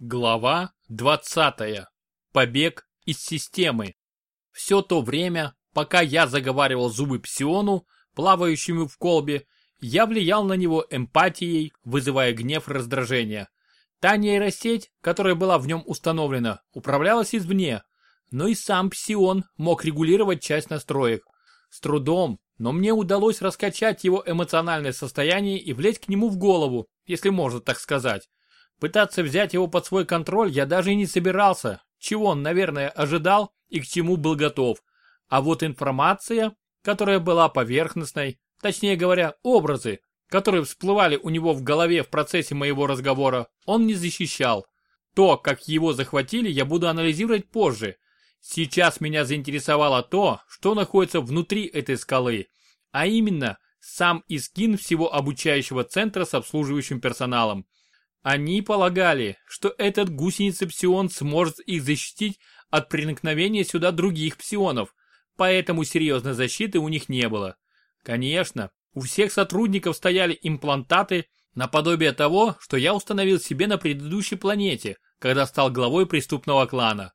Глава 20. Побег из системы. Все то время, пока я заговаривал зубы псиону, плавающему в колбе, я влиял на него эмпатией, вызывая гнев и раздражение. Та нейросеть, которая была в нем установлена, управлялась извне, но и сам псион мог регулировать часть настроек. С трудом, но мне удалось раскачать его эмоциональное состояние и влезть к нему в голову, если можно так сказать. Пытаться взять его под свой контроль я даже и не собирался, чего он, наверное, ожидал и к чему был готов. А вот информация, которая была поверхностной, точнее говоря, образы, которые всплывали у него в голове в процессе моего разговора, он не защищал. То, как его захватили, я буду анализировать позже. Сейчас меня заинтересовало то, что находится внутри этой скалы, а именно сам искин всего обучающего центра с обслуживающим персоналом. Они полагали, что этот гусеница-псион сможет их защитить от проникновения сюда других псионов, поэтому серьезной защиты у них не было. Конечно, у всех сотрудников стояли имплантаты, наподобие того, что я установил себе на предыдущей планете, когда стал главой преступного клана.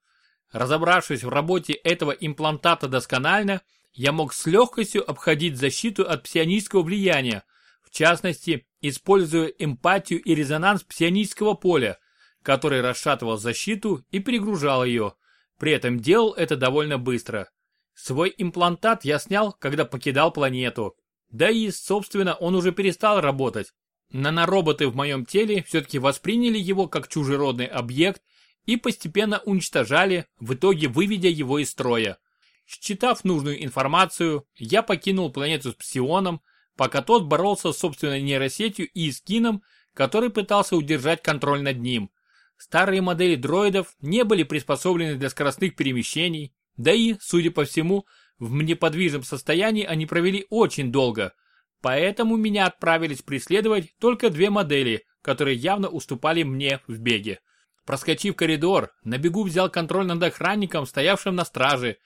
Разобравшись в работе этого имплантата досконально, я мог с легкостью обходить защиту от псионического влияния, в частности, используя эмпатию и резонанс псионического поля, который расшатывал защиту и перегружал ее. При этом делал это довольно быстро. Свой имплантат я снял, когда покидал планету. Да и, собственно, он уже перестал работать. Нанороботы в моем теле все-таки восприняли его как чужеродный объект и постепенно уничтожали, в итоге выведя его из строя. Считав нужную информацию, я покинул планету с псионом, пока тот боролся с собственной нейросетью и скином, который пытался удержать контроль над ним. Старые модели дроидов не были приспособлены для скоростных перемещений, да и, судя по всему, в неподвижном состоянии они провели очень долго, поэтому меня отправились преследовать только две модели, которые явно уступали мне в беге. Проскочив коридор, на бегу взял контроль над охранником, стоявшим на страже,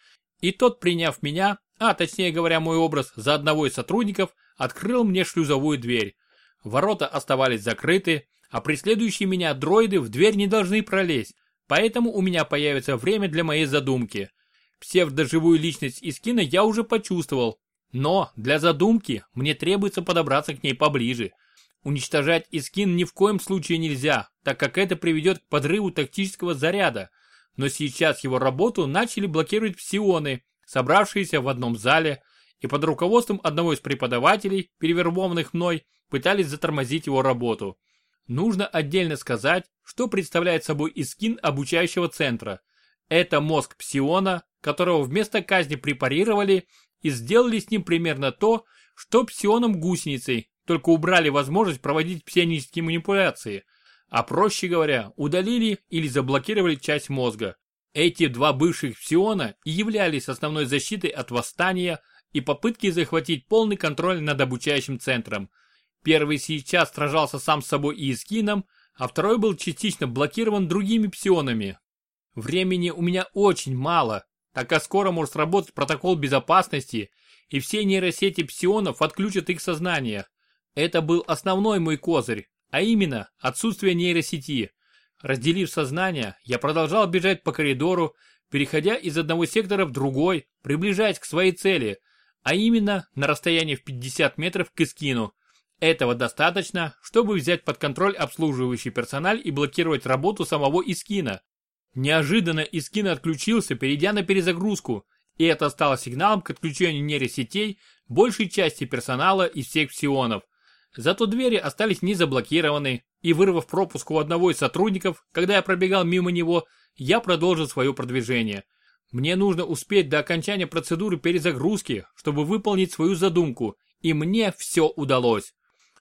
и тот, приняв меня, а точнее говоря мой образ, за одного из сотрудников, открыл мне шлюзовую дверь. Ворота оставались закрыты, а преследующие меня дроиды в дверь не должны пролезть, поэтому у меня появится время для моей задумки. Псевдоживую личность Искина я уже почувствовал, но для задумки мне требуется подобраться к ней поближе. Уничтожать Искин ни в коем случае нельзя, так как это приведет к подрыву тактического заряда, но сейчас его работу начали блокировать псионы, собравшиеся в одном зале, и под руководством одного из преподавателей, перевербованных мной, пытались затормозить его работу. Нужно отдельно сказать, что представляет собой искин обучающего центра. Это мозг псиона, которого вместо казни препарировали и сделали с ним примерно то, что псионом гусеницей, только убрали возможность проводить псионические манипуляции, а проще говоря, удалили или заблокировали часть мозга. Эти два бывших псиона и являлись основной защитой от восстания, и попытки захватить полный контроль над обучающим центром. Первый сейчас сражался сам с собой и Искином, а второй был частично блокирован другими псионами. Времени у меня очень мало, так как скоро может сработать протокол безопасности, и все нейросети псионов отключат их сознание. Это был основной мой козырь, а именно отсутствие нейросети. Разделив сознание, я продолжал бежать по коридору, переходя из одного сектора в другой, приближаясь к своей цели, а именно на расстоянии в 50 метров к Искину. Этого достаточно, чтобы взять под контроль обслуживающий персонал и блокировать работу самого Искина. Неожиданно Искин отключился, перейдя на перезагрузку, и это стало сигналом к отключению нейросетей большей части персонала и всех псионов. Зато двери остались не заблокированы, и вырвав пропуск у одного из сотрудников, когда я пробегал мимо него, я продолжил свое продвижение – мне нужно успеть до окончания процедуры перезагрузки, чтобы выполнить свою задумку, и мне все удалось.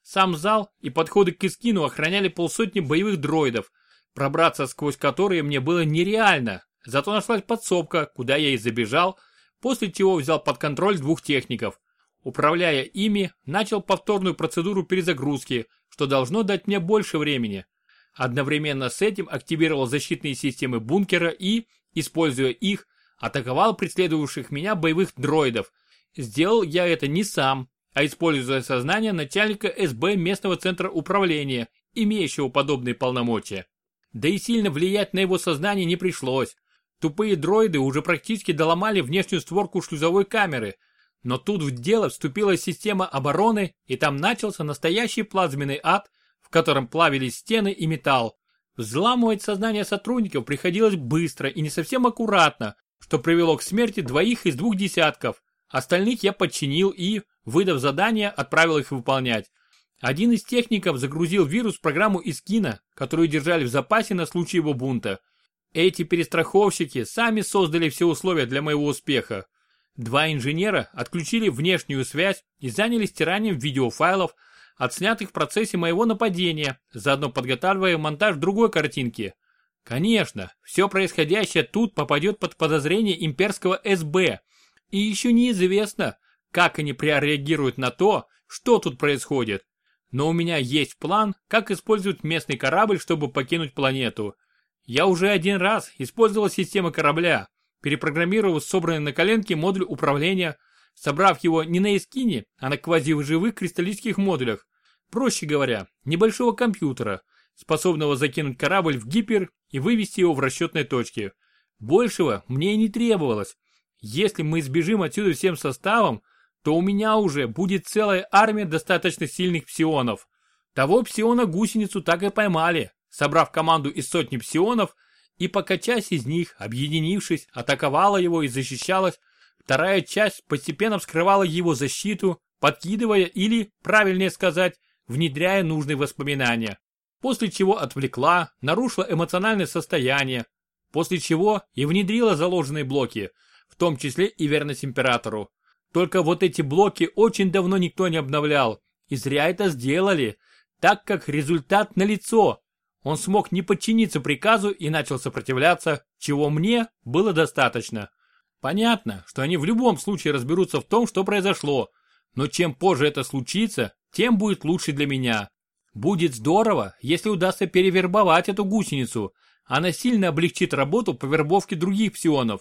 Сам зал и подходы к Искину охраняли полсотни боевых дроидов, пробраться сквозь которые мне было нереально, зато нашлась подсобка, куда я и забежал, после чего взял под контроль двух техников. Управляя ими, начал повторную процедуру перезагрузки, что должно дать мне больше времени. Одновременно с этим активировал защитные системы бункера и, используя их, атаковал преследовавших меня боевых дроидов. Сделал я это не сам, а используя сознание начальника СБ местного центра управления, имеющего подобные полномочия. Да и сильно влиять на его сознание не пришлось. Тупые дроиды уже практически доломали внешнюю створку шлюзовой камеры. Но тут в дело вступила система обороны, и там начался настоящий плазменный ад, в котором плавились стены и металл. Взламывать сознание сотрудников приходилось быстро и не совсем аккуратно, что привело к смерти двоих из двух десятков. Остальных я подчинил и, выдав задание, отправил их выполнять. Один из техников загрузил вирус в программу Искина, которую держали в запасе на случай его бунта. Эти перестраховщики сами создали все условия для моего успеха. Два инженера отключили внешнюю связь и занялись стиранием видеофайлов, отснятых в процессе моего нападения, заодно подготавливая монтаж другой картинки. Конечно, все происходящее тут попадет под подозрение имперского СБ, и еще неизвестно, как они прореагируют на то, что тут происходит. Но у меня есть план, как использовать местный корабль, чтобы покинуть планету. Я уже один раз использовал систему корабля, перепрограммировав собранный на коленке модуль управления, собрав его не на эскине, а на квазиживых кристаллических модулях. Проще говоря, небольшого компьютера, способного закинуть корабль в гипер и вывести его в расчетной точке. Большего мне и не требовалось. Если мы сбежим отсюда всем составом, то у меня уже будет целая армия достаточно сильных псионов. Того псиона-гусеницу так и поймали, собрав команду из сотни псионов, и пока часть из них, объединившись, атаковала его и защищалась, вторая часть постепенно вскрывала его защиту, подкидывая или, правильнее сказать, внедряя нужные воспоминания. После чего отвлекла, нарушила эмоциональное состояние, после чего и внедрила заложенные блоки, в том числе и верность императору. Только вот эти блоки очень давно никто не обновлял. И зря это сделали, так как результат налицо. Он смог не подчиниться приказу и начал сопротивляться, чего мне было достаточно. Понятно, что они в любом случае разберутся в том, что произошло, но чем позже это случится, тем будет лучше для меня. Будет здорово, если удастся перевербовать эту гусеницу. Она сильно облегчит работу по вербовке других псионов,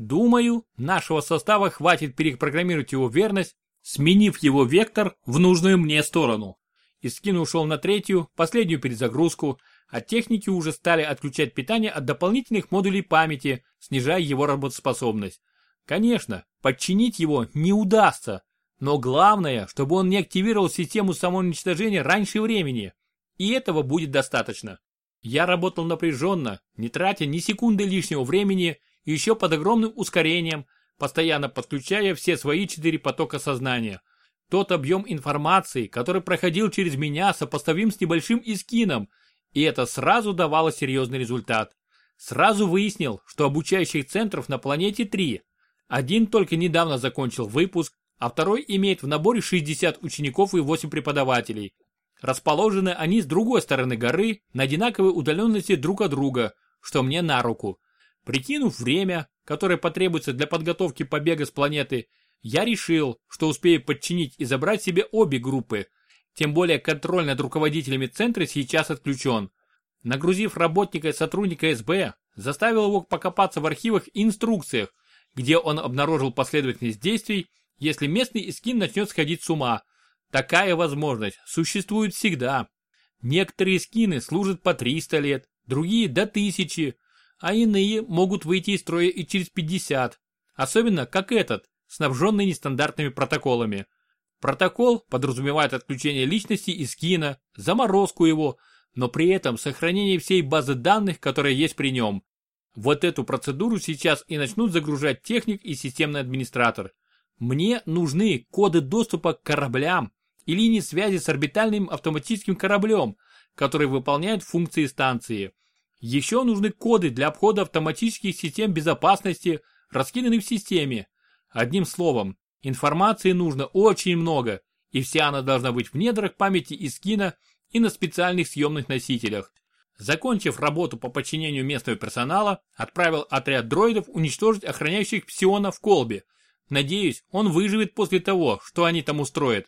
Думаю, нашего состава хватит перепрограммировать его верность, сменив его вектор в нужную мне сторону. Искин ушел на третью, последнюю перезагрузку, а техники уже стали отключать питание от дополнительных модулей памяти, снижая его работоспособность. Конечно, подчинить его не удастся, но главное, чтобы он не активировал систему самоуничтожения раньше времени. И этого будет достаточно. Я работал напряженно, не тратя ни секунды лишнего времени еще под огромным ускорением, постоянно подключая все свои четыре потока сознания. Тот объем информации, который проходил через меня, сопоставим с небольшим искином, и это сразу давало серьезный результат. Сразу выяснил, что обучающих центров на планете три. Один только недавно закончил выпуск, а второй имеет в наборе 60 учеников и 8 преподавателей. Расположены они с другой стороны горы, на одинаковой удаленности друг от друга, что мне на руку. Прикинув время, которое потребуется для подготовки побега с планеты, я решил, что успею подчинить и забрать себе обе группы. Тем более контроль над руководителями центра сейчас отключен. Нагрузив работника и сотрудника СБ, заставил его покопаться в архивах и инструкциях, где он обнаружил последовательность действий, если местный эскин начнет сходить с ума. Такая возможность существует всегда. Некоторые скины служат по 300 лет, другие до 1000, а иные могут выйти из строя и через 50, особенно как этот, снабженный нестандартными протоколами. Протокол подразумевает отключение личности из кино, заморозку его, но при этом сохранение всей базы данных, которая есть при нем. Вот эту процедуру сейчас и начнут загружать техник и системный администратор. Мне нужны коды доступа к кораблям и линии связи с орбитальным автоматическим кораблем, который выполняет функции станции. Еще нужны коды для обхода автоматических систем безопасности, раскиданных в системе. Одним словом, информации нужно очень много, и вся она должна быть в недрах памяти и скина и на специальных съемных носителях. Закончив работу по подчинению местного персонала, отправил отряд дроидов уничтожить охраняющих псиона в колбе. Надеюсь, он выживет после того, что они там устроят.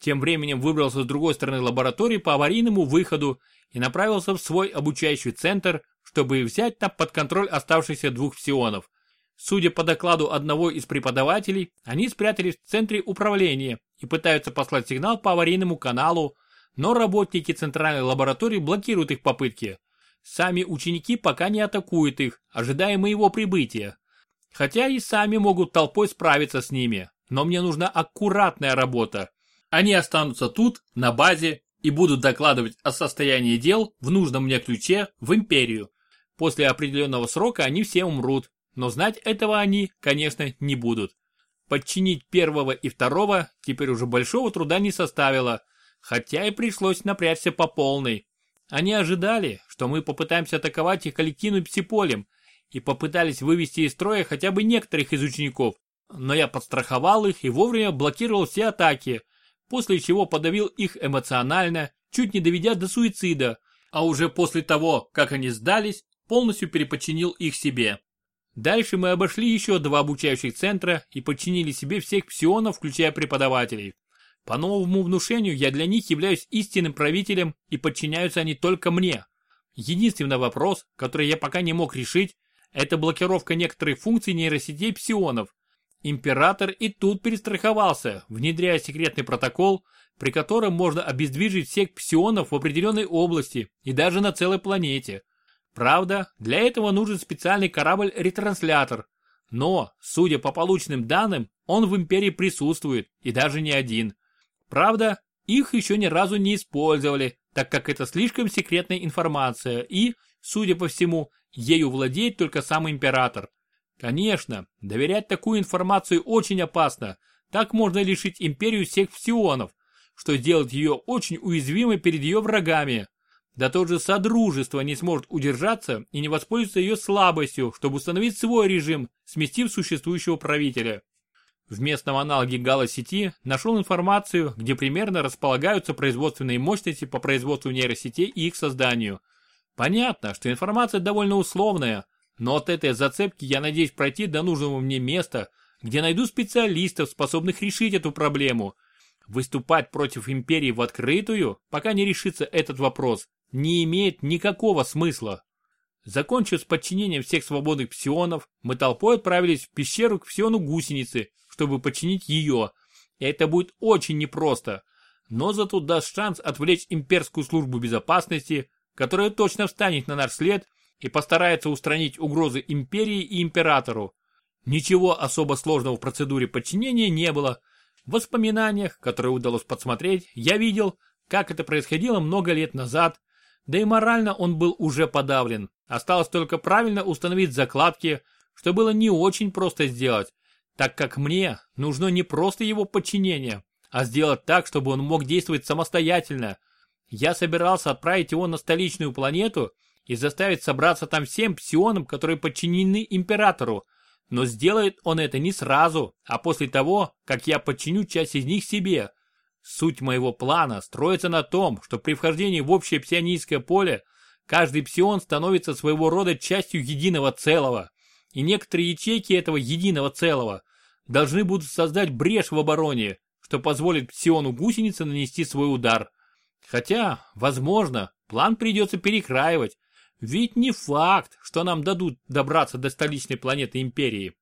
Тем временем выбрался с другой стороны лаборатории по аварийному выходу и направился в свой обучающий центр, чтобы взять там под контроль оставшихся двух псионов. Судя по докладу одного из преподавателей, они спрятались в центре управления и пытаются послать сигнал по аварийному каналу, но работники центральной лаборатории блокируют их попытки. Сами ученики пока не атакуют их, ожидая моего прибытия. Хотя и сами могут толпой справиться с ними, но мне нужна аккуратная работа. Они останутся тут, на базе, и будут докладывать о состоянии дел в нужном мне ключе в империю. После определенного срока они все умрут, но знать этого они, конечно, не будут. Подчинить первого и второго теперь уже большого труда не составило, хотя и пришлось напрячься по полной. Они ожидали, что мы попытаемся атаковать их кинуть псиполем, и попытались вывести из строя хотя бы некоторых из учеников, но я подстраховал их и вовремя блокировал все атаки, после чего подавил их эмоционально, чуть не доведя до суицида, а уже после того, как они сдались, полностью переподчинил их себе. Дальше мы обошли еще два обучающих центра и подчинили себе всех псионов, включая преподавателей. По новому внушению я для них являюсь истинным правителем и подчиняются они только мне. Единственный вопрос, который я пока не мог решить, это блокировка некоторых функций нейросетей псионов. Император и тут перестраховался, внедряя секретный протокол, при котором можно обездвижить всех псионов в определенной области и даже на целой планете. Правда, для этого нужен специальный корабль-ретранслятор. Но, судя по полученным данным, он в Империи присутствует, и даже не один. Правда, их еще ни разу не использовали, так как это слишком секретная информация и, судя по всему, ею владеет только сам император. Конечно, доверять такую информацию очень опасно, так можно лишить империю всех псионов, что сделает ее очень уязвимой перед ее врагами. Да тот же Содружество не сможет удержаться и не воспользуется ее слабостью, чтобы установить свой режим, сместив существующего правителя. В местном аналоге Гала-сети нашел информацию, где примерно располагаются производственные мощности по производству нейросетей и их созданию. Понятно, что информация довольно условная, но от этой зацепки я надеюсь пройти до нужного мне места, где найду специалистов, способных решить эту проблему. Выступать против империи в открытую, пока не решится этот вопрос, не имеет никакого смысла. Закончив с подчинением всех свободных псионов, мы толпой отправились в пещеру к псиону гусеницы, чтобы подчинить ее. И это будет очень непросто, но зато даст шанс отвлечь имперскую службу безопасности, которая точно встанет на наш след и постарается устранить угрозы империи и императору. Ничего особо сложного в процедуре подчинения не было. В воспоминаниях, которые удалось подсмотреть, я видел, как это происходило много лет назад, да и морально он был уже подавлен. Осталось только правильно установить закладки, что было не очень просто сделать, так как мне нужно не просто его подчинение, а сделать так, чтобы он мог действовать самостоятельно. Я собирался отправить его на столичную планету и заставить собраться там всем псионам, которые подчинены императору, но сделает он это не сразу, а после того, как я подчиню часть из них себе. Суть моего плана строится на том, что при вхождении в общее псионийское поле каждый псион становится своего рода частью единого целого, и некоторые ячейки этого единого целого должны будут создать брешь в обороне, что позволит псиону гусеницы нанести свой удар. Хотя, возможно, план придется перекраивать, ведь не факт, что нам дадут добраться до столичной планеты Империи.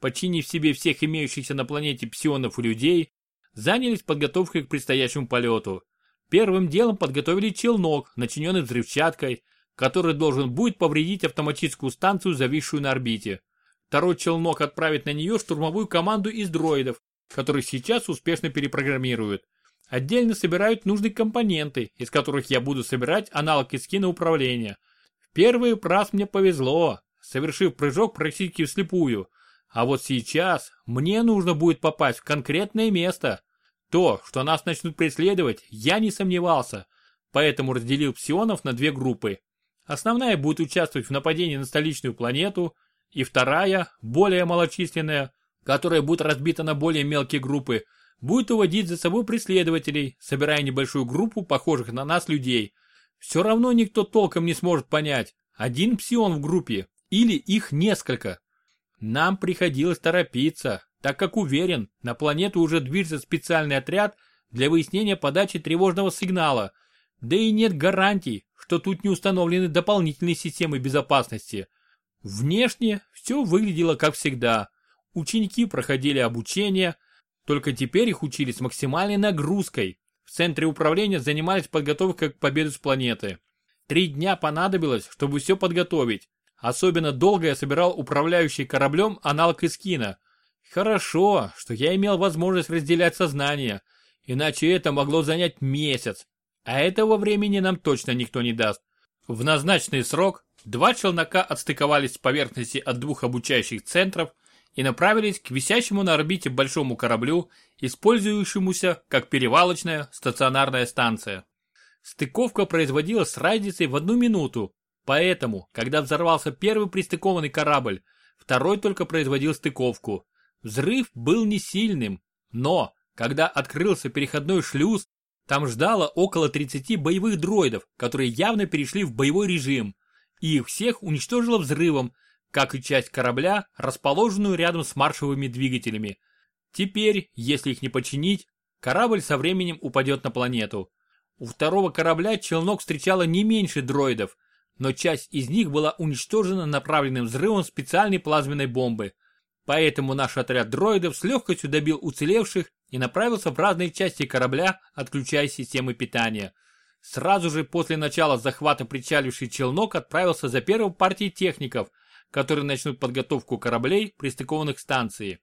Подчинив себе всех имеющихся на планете псионов и людей, занялись подготовкой к предстоящему полету. Первым делом подготовили челнок, начиненный взрывчаткой, который должен будет повредить автоматическую станцию, зависшую на орбите. Второй челнок отправит на нее штурмовую команду из дроидов, которых сейчас успешно перепрограммируют. Отдельно собирают нужные компоненты, из которых я буду собирать аналог эскина управления. В первый раз мне повезло, совершив прыжок практически вслепую – а вот сейчас мне нужно будет попасть в конкретное место. То, что нас начнут преследовать, я не сомневался, поэтому разделил псионов на две группы. Основная будет участвовать в нападении на столичную планету, и вторая, более малочисленная, которая будет разбита на более мелкие группы, будет уводить за собой преследователей, собирая небольшую группу похожих на нас людей. Все равно никто толком не сможет понять, один псион в группе или их несколько. Нам приходилось торопиться, так как уверен, на планету уже движется специальный отряд для выяснения подачи тревожного сигнала, да и нет гарантий, что тут не установлены дополнительные системы безопасности. Внешне все выглядело как всегда. Ученики проходили обучение, только теперь их учили с максимальной нагрузкой. В центре управления занимались подготовкой к победу с планеты. Три дня понадобилось, чтобы все подготовить. Особенно долго я собирал управляющий кораблем аналог Искина. Хорошо, что я имел возможность разделять сознание, иначе это могло занять месяц. А этого времени нам точно никто не даст. В назначенный срок два челнока отстыковались с поверхности от двух обучающих центров и направились к висящему на орбите большому кораблю, использующемуся как перевалочная стационарная станция. Стыковка производилась с разницей в одну минуту, поэтому, когда взорвался первый пристыкованный корабль, второй только производил стыковку. Взрыв был не сильным, но, когда открылся переходной шлюз, там ждало около 30 боевых дроидов, которые явно перешли в боевой режим, и их всех уничтожило взрывом, как и часть корабля, расположенную рядом с маршевыми двигателями. Теперь, если их не починить, корабль со временем упадет на планету. У второго корабля челнок встречало не меньше дроидов, но часть из них была уничтожена направленным взрывом специальной плазменной бомбы. Поэтому наш отряд дроидов с легкостью добил уцелевших и направился в разные части корабля, отключая системы питания. Сразу же после начала захвата причаливший челнок отправился за первой партией техников, которые начнут подготовку кораблей, пристыкованных к станции.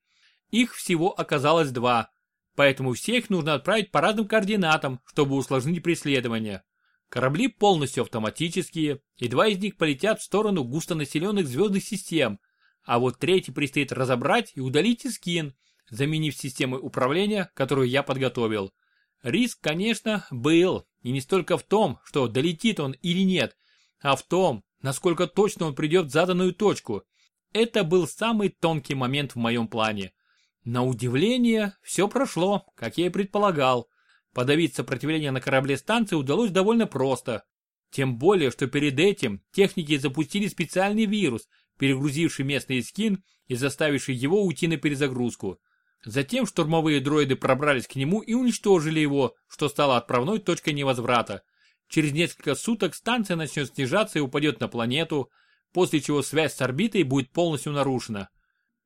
Их всего оказалось два, поэтому всех нужно отправить по разным координатам, чтобы усложнить преследование. Корабли полностью автоматические, и два из них полетят в сторону густонаселенных звездных систем, а вот третий предстоит разобрать и удалить Искин, заменив системы управления, которую я подготовил. Риск, конечно, был, и не столько в том, что долетит он или нет, а в том, насколько точно он придет в заданную точку. Это был самый тонкий момент в моем плане. На удивление, все прошло, как я и предполагал. Подавить сопротивление на корабле станции удалось довольно просто. Тем более, что перед этим техники запустили специальный вирус, перегрузивший местный скин и заставивший его уйти на перезагрузку. Затем штурмовые дроиды пробрались к нему и уничтожили его, что стало отправной точкой невозврата. Через несколько суток станция начнет снижаться и упадет на планету, после чего связь с орбитой будет полностью нарушена.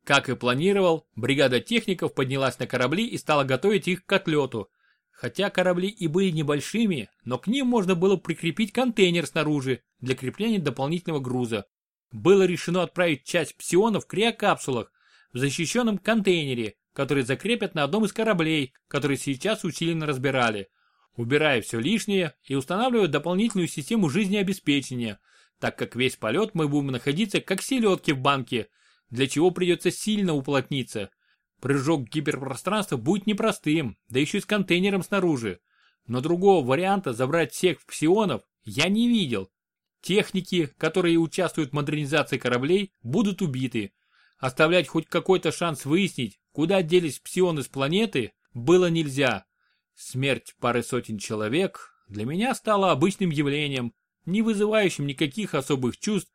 Как и планировал, бригада техников поднялась на корабли и стала готовить их к отлету. Хотя корабли и были небольшими, но к ним можно было прикрепить контейнер снаружи для крепления дополнительного груза. Было решено отправить часть псионов в криокапсулах в защищенном контейнере, который закрепят на одном из кораблей, которые сейчас усиленно разбирали, убирая все лишнее и устанавливая дополнительную систему жизнеобеспечения, так как весь полет мы будем находиться как селедки в банке – для чего придется сильно уплотниться. Прыжок в гиперпространство будет непростым, да еще и с контейнером снаружи. Но другого варианта забрать всех псионов я не видел. Техники, которые участвуют в модернизации кораблей, будут убиты. Оставлять хоть какой-то шанс выяснить, куда делись псионы с планеты, было нельзя. Смерть пары сотен человек для меня стала обычным явлением, не вызывающим никаких особых чувств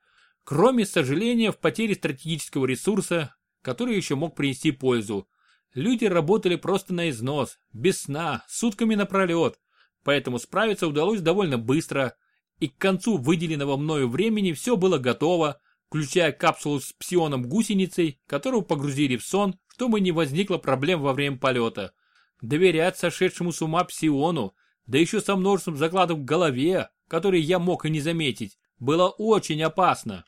Кроме сожаления в потере стратегического ресурса, который еще мог принести пользу. Люди работали просто на износ, без сна, сутками напролет, поэтому справиться удалось довольно быстро, и к концу выделенного мною времени все было готово, включая капсулу с псионом-гусеницей, которую погрузили в сон, чтобы не возникло проблем во время полета. Доверять сошедшему с ума псиону, да еще со множеством закладов в голове, которые я мог и не заметить, было очень опасно.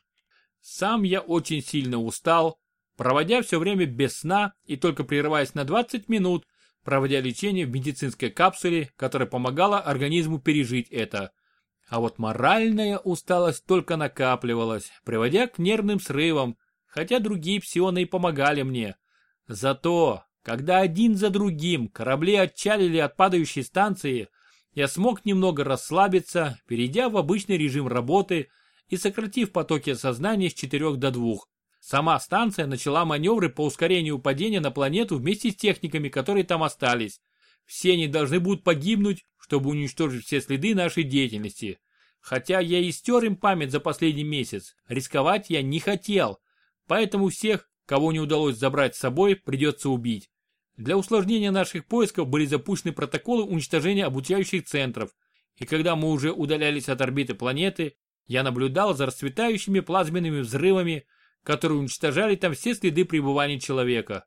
Сам я очень сильно устал, проводя все время без сна и только прерываясь на 20 минут, проводя лечение в медицинской капсуле, которая помогала организму пережить это. А вот моральная усталость только накапливалась, приводя к нервным срывам, хотя другие псионы и помогали мне. Зато, когда один за другим корабли отчалили от падающей станции, я смог немного расслабиться, перейдя в обычный режим работы – и сократив потоки сознания с 4 до 2. Сама станция начала маневры по ускорению падения на планету вместе с техниками, которые там остались. Все они должны будут погибнуть, чтобы уничтожить все следы нашей деятельности. Хотя я и стер им память за последний месяц, рисковать я не хотел. Поэтому всех, кого не удалось забрать с собой, придется убить. Для усложнения наших поисков были запущены протоколы уничтожения обучающих центров. И когда мы уже удалялись от орбиты планеты, я наблюдал за расцветающими плазменными взрывами, которые уничтожали там все следы пребывания человека.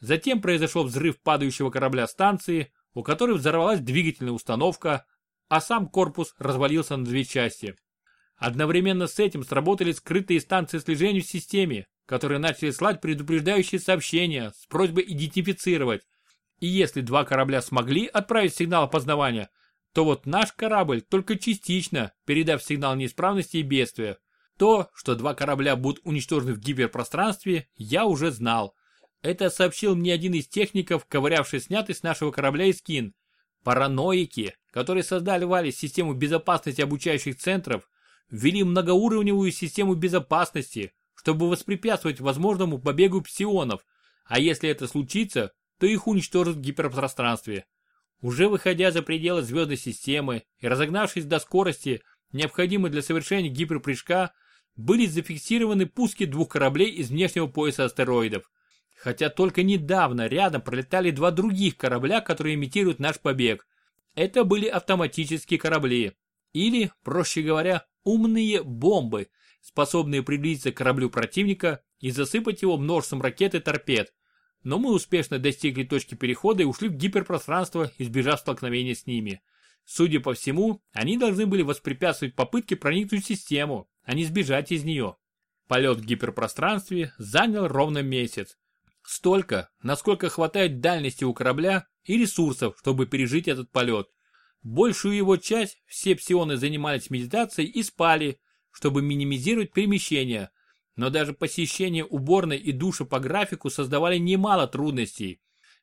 Затем произошел взрыв падающего корабля станции, у которой взорвалась двигательная установка, а сам корпус развалился на две части. Одновременно с этим сработали скрытые станции слежения в системе, которые начали слать предупреждающие сообщения с просьбой идентифицировать. И если два корабля смогли отправить сигнал опознавания, то вот наш корабль только частично, передав сигнал неисправности и бедствия. То, что два корабля будут уничтожены в гиперпространстве, я уже знал. Это сообщил мне один из техников, ковырявший снятый с нашего корабля Искин. Параноики, которые создали Вали систему безопасности обучающих центров, ввели многоуровневую систему безопасности, чтобы воспрепятствовать возможному побегу псионов, а если это случится, то их уничтожат в гиперпространстве. Уже выходя за пределы звездной системы и разогнавшись до скорости, необходимой для совершения гиперпрыжка, были зафиксированы пуски двух кораблей из внешнего пояса астероидов. Хотя только недавно рядом пролетали два других корабля, которые имитируют наш побег. Это были автоматические корабли. Или, проще говоря, умные бомбы, способные приблизиться к кораблю противника и засыпать его множеством ракет и торпед. Но мы успешно достигли точки перехода и ушли в гиперпространство, избежав столкновения с ними. Судя по всему, они должны были воспрепятствовать попытке проникнуть в систему, а не сбежать из нее. Полет в гиперпространстве занял ровно месяц. Столько, насколько хватает дальности у корабля и ресурсов, чтобы пережить этот полет. Большую его часть все псионы занимались медитацией и спали, чтобы минимизировать перемещения. Но даже посещение уборной и душа по графику создавали немало трудностей.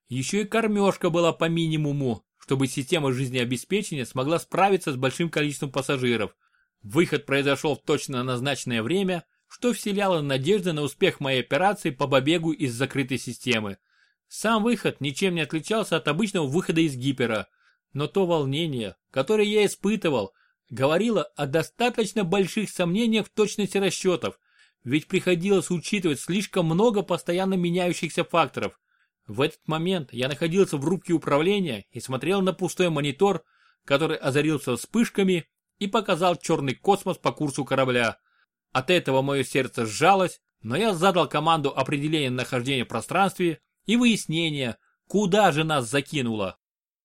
Еще и кормежка была по минимуму, чтобы система жизнеобеспечения смогла справиться с большим количеством пассажиров. Выход произошел в точно назначенное время, что вселяло надежды на успех моей операции по побегу из закрытой системы. Сам выход ничем не отличался от обычного выхода из гипера – но то волнение, которое я испытывал, говорило о достаточно больших сомнениях в точности расчетов, ведь приходилось учитывать слишком много постоянно меняющихся факторов. В этот момент я находился в рубке управления и смотрел на пустой монитор, который озарился вспышками и показал черный космос по курсу корабля. От этого мое сердце сжалось, но я задал команду определения нахождения в пространстве и выяснения, куда же нас закинуло.